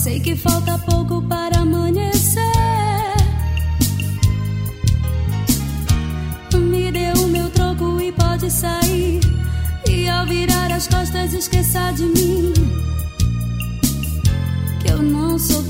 sei que falta pouco para amanhecer. Me dê o meu troco e pode sair. E ao virar as costas, esqueça de mim. Que eu não sou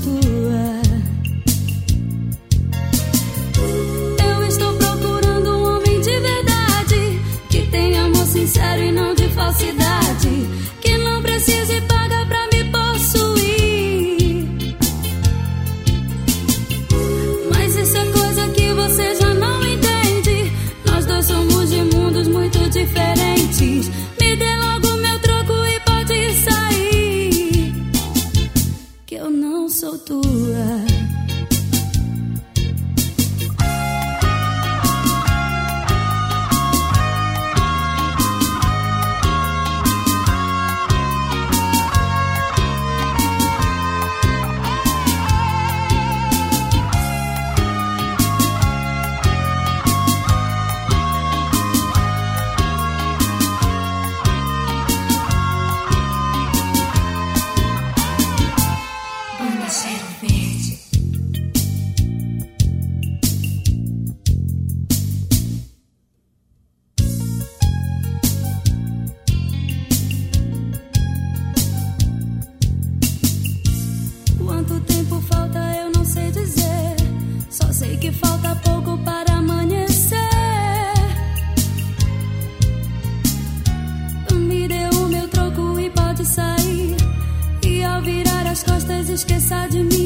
costas, esqueça de mim.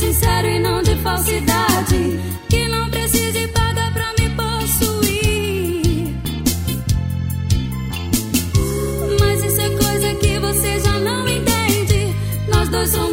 sincero e não de falsidade. Que não precise pagar pra me possuir. Mas isso é coisa que você já não entende. Nós dois somos.